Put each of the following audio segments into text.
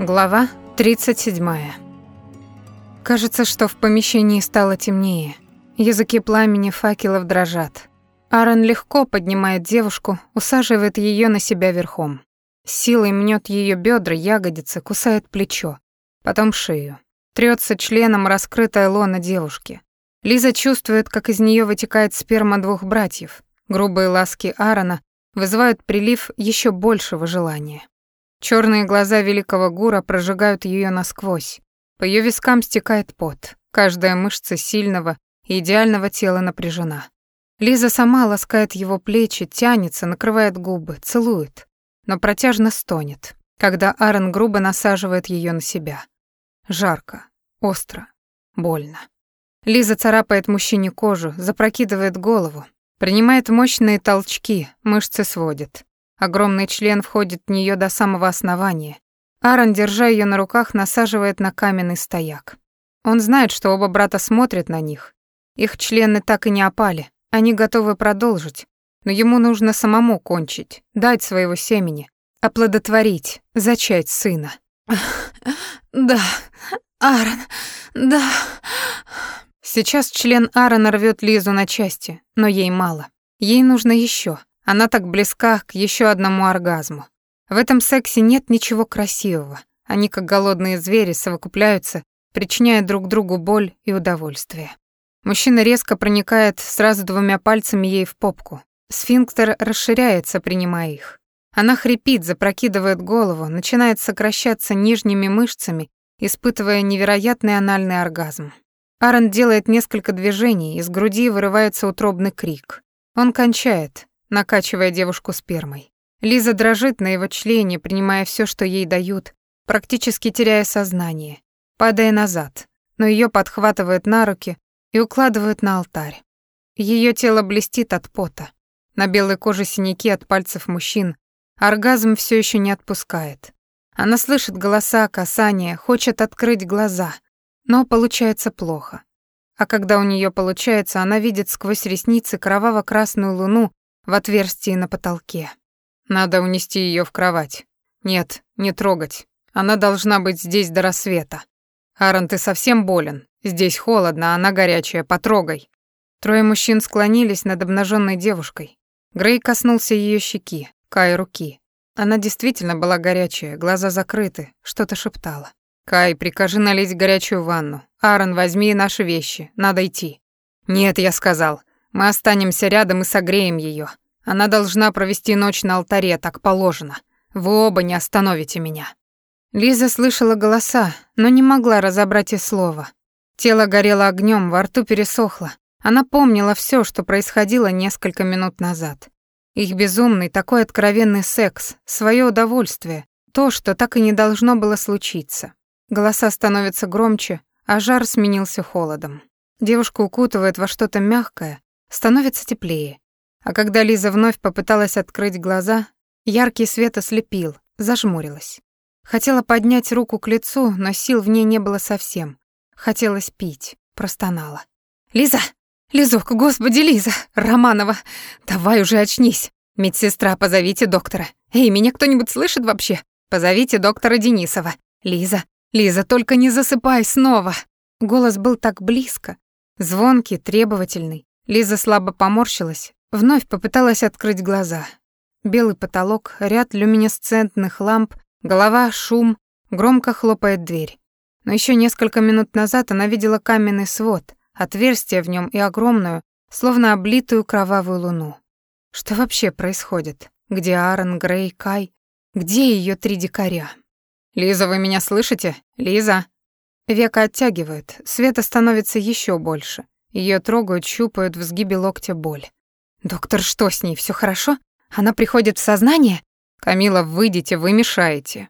Глава 37. Кажется, что в помещении стало темнее. Языки пламени факелов дрожат. Аарон легко поднимает девушку, усаживает ее на себя верхом. силой мнет ее бедра, ягодицы, кусает плечо, потом шею. Трется членом раскрытая лона девушки. Лиза чувствует, как из нее вытекает сперма двух братьев. Грубые ласки Аарона вызывают прилив еще большего желания. Черные глаза великого гура прожигают ее насквозь. По ее вискам стекает пот. Каждая мышца сильного и идеального тела напряжена. Лиза сама ласкает его плечи, тянется, накрывает губы, целует, но протяжно стонет, когда Аарон грубо насаживает ее на себя. Жарко, остро, больно. Лиза царапает мужчине кожу, запрокидывает голову, принимает мощные толчки, мышцы сводит. Огромный член входит в нее до самого основания. Аарон, держа ее на руках, насаживает на каменный стояк. Он знает, что оба брата смотрят на них. Их члены так и не опали, они готовы продолжить, но ему нужно самому кончить, дать своего семени, оплодотворить, зачать сына. «Да, Аарон, да...» Сейчас член Аарона рвет Лизу на части, но ей мало. Ей нужно еще. Она так близка к еще одному оргазму. В этом сексе нет ничего красивого. Они, как голодные звери, совокупляются, причиняя друг другу боль и удовольствие. Мужчина резко проникает сразу двумя пальцами ей в попку. Сфинктер расширяется, принимая их. Она хрипит, запрокидывает голову, начинает сокращаться нижними мышцами, испытывая невероятный анальный оргазм. Аарон делает несколько движений, из груди вырывается утробный крик. Он кончает, накачивая девушку спермой. Лиза дрожит на его члене, принимая все, что ей дают, практически теряя сознание, падая назад, но ее подхватывают на руки и укладывают на алтарь. Ее тело блестит от пота. На белой коже синяки от пальцев мужчин. Оргазм все еще не отпускает. Она слышит голоса, касания, хочет открыть глаза, но получается плохо. А когда у нее получается, она видит сквозь ресницы кроваво-красную луну в отверстии на потолке. Надо унести ее в кровать. Нет, не трогать. Она должна быть здесь до рассвета. Аарон, ты совсем болен. Здесь холодно, а она горячая, потрогай. Трое мужчин склонились над обнаженной девушкой. Грей коснулся ее щеки, Кай руки. Она действительно была горячая, глаза закрыты, что-то шептала. «Кай, прикажи налить горячую ванну. Аарон, возьми наши вещи, надо идти». «Нет, я сказал. Мы останемся рядом и согреем ее. Она должна провести ночь на алтаре, так положено. Вы оба не остановите меня». Лиза слышала голоса, но не могла разобрать и слова. Тело горело огнем, во рту пересохло. Она помнила все, что происходило несколько минут назад. Их безумный, такой откровенный секс, свое удовольствие, то, что так и не должно было случиться. Голоса становятся громче, а жар сменился холодом. Девушка укутывает во что-то мягкое, становится теплее. А когда Лиза вновь попыталась открыть глаза, яркий свет ослепил, зажмурилась. Хотела поднять руку к лицу, но сил в ней не было совсем. Хотелось пить, простонала. «Лиза! Лизок, господи, Лиза! Романова! Давай уже очнись! Медсестра, позовите доктора! Эй, меня кто-нибудь слышит вообще? Позовите доктора Денисова! Лиза! Лиза, только не засыпай снова!» Голос был так близко, звонкий, требовательный. Лиза слабо поморщилась, вновь попыталась открыть глаза. Белый потолок, ряд люминесцентных ламп, голова, шум, громко хлопает дверь. Но еще несколько минут назад она видела каменный свод, отверстие в нем и огромную, словно облитую кровавую луну. Что вообще происходит? Где Аарон, Грей, Кай? Где ее три дикаря? «Лиза, вы меня слышите? Лиза?» Века оттягивает, света становится еще больше. Ее трогают, щупают в сгибе локтя боль. «Доктор, что с ней? Все хорошо? Она приходит в сознание?» «Камила, выйдите, вы мешаете».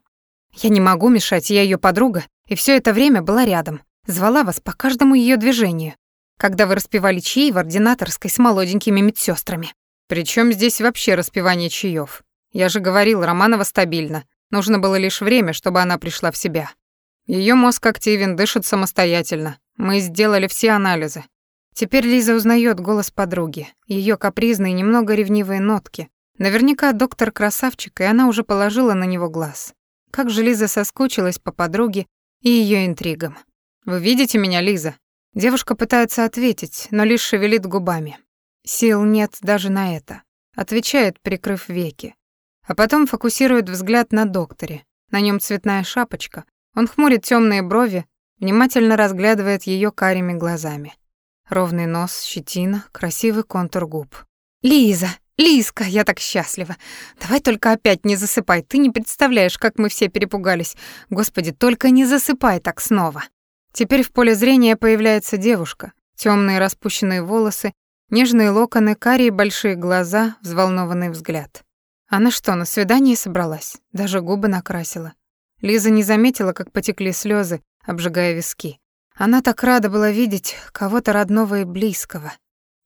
«Я не могу мешать, я ее подруга, и все это время была рядом. Звала вас по каждому ее движению, когда вы распевали чаи в ординаторской с молоденькими медсестрами. Причем здесь вообще распевание чаев? Я же говорил, Романова стабильно. Нужно было лишь время, чтобы она пришла в себя. Ее мозг активен, дышит самостоятельно. Мы сделали все анализы. Теперь Лиза узнает голос подруги, ее капризные, немного ревнивые нотки. Наверняка доктор красавчик, и она уже положила на него глаз. Как же Лиза соскучилась по подруге и ее интригам. «Вы видите меня, Лиза?» Девушка пытается ответить, но лишь шевелит губами. Сил нет даже на это. Отвечает, прикрыв веки. А потом фокусирует взгляд на докторе. На нем цветная шапочка. Он хмурит темные брови, внимательно разглядывает ее карими глазами. Ровный нос, щетина, красивый контур губ. «Лиза! Лизка, я так счастлива! Давай только опять не засыпай, ты не представляешь, как мы все перепугались. Господи, только не засыпай так снова!» Теперь в поле зрения появляется девушка. Темные распущенные волосы, нежные локоны, карие большие глаза, взволнованный взгляд. Она что, на свидание собралась? Даже губы накрасила. Лиза не заметила, как потекли слезы, обжигая виски. Она так рада была видеть кого-то родного и близкого.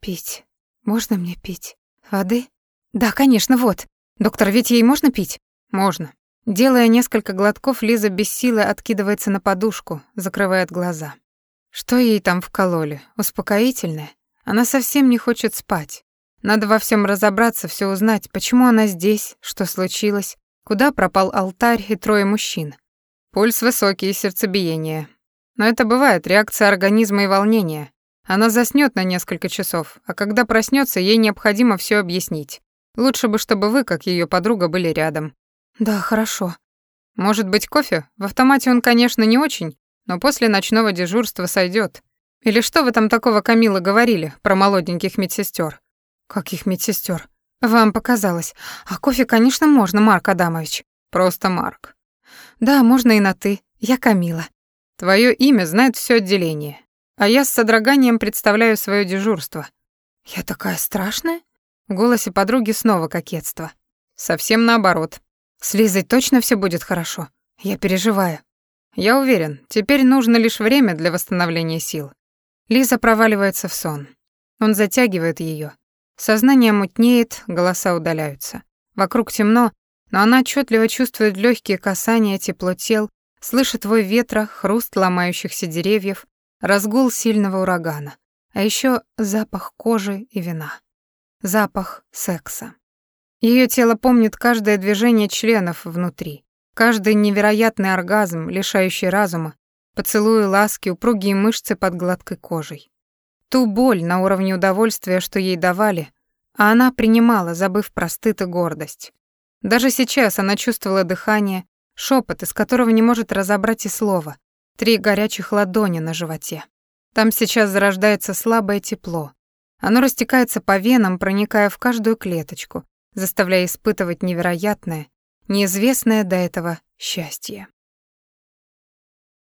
Пить. Можно мне пить? Воды? Да, конечно, вот. Доктор, ведь ей можно пить? Можно. Делая несколько глотков, Лиза без силы откидывается на подушку, закрывает глаза. Что ей там вкололи? Успокоительное? Она совсем не хочет спать. Надо во всем разобраться, все узнать, почему она здесь, что случилось, куда пропал алтарь и трое мужчин. Пульс высокий сердцебиение. Но это бывает, реакция организма и волнение. Она заснёт на несколько часов, а когда проснётся, ей необходимо всё объяснить. Лучше бы, чтобы вы, как её подруга, были рядом. Да, хорошо. Может быть, кофе? В автомате он, конечно, не очень, но после ночного дежурства сойдет. Или что вы там такого Камила говорили про молоденьких медсестер? Каких медсестер? Вам показалось. А кофе, конечно, можно, Марк Адамович. Просто Марк. Да, можно и на ты. Я Камила. Твое имя знает все отделение, а я с содроганием представляю свое дежурство. Я такая страшная? В голосе подруги снова кокетство. Совсем наоборот. С Лизой точно все будет хорошо. Я переживаю. Я уверен, теперь нужно лишь время для восстановления сил. Лиза проваливается в сон. Он затягивает ее. Сознание мутнеет, голоса удаляются. Вокруг темно, но она отчетливо чувствует легкие касания, тепло тел, слышит вой ветра, хруст ломающихся деревьев, разгул сильного урагана, а еще запах кожи и вина. Запах секса. Ее тело помнит каждое движение членов внутри, каждый невероятный оргазм, лишающий разума, поцелуи, ласки, упругие мышцы под гладкой кожей. Ту боль на уровне удовольствия, что ей давали, а она принимала, забыв про стыд и гордость. Даже сейчас она чувствовала дыхание, шепот, из которого не может разобрать и слова, три горячих ладони на животе. Там сейчас зарождается слабое тепло. Оно растекается по венам, проникая в каждую клеточку, заставляя испытывать невероятное, неизвестное до этого счастье.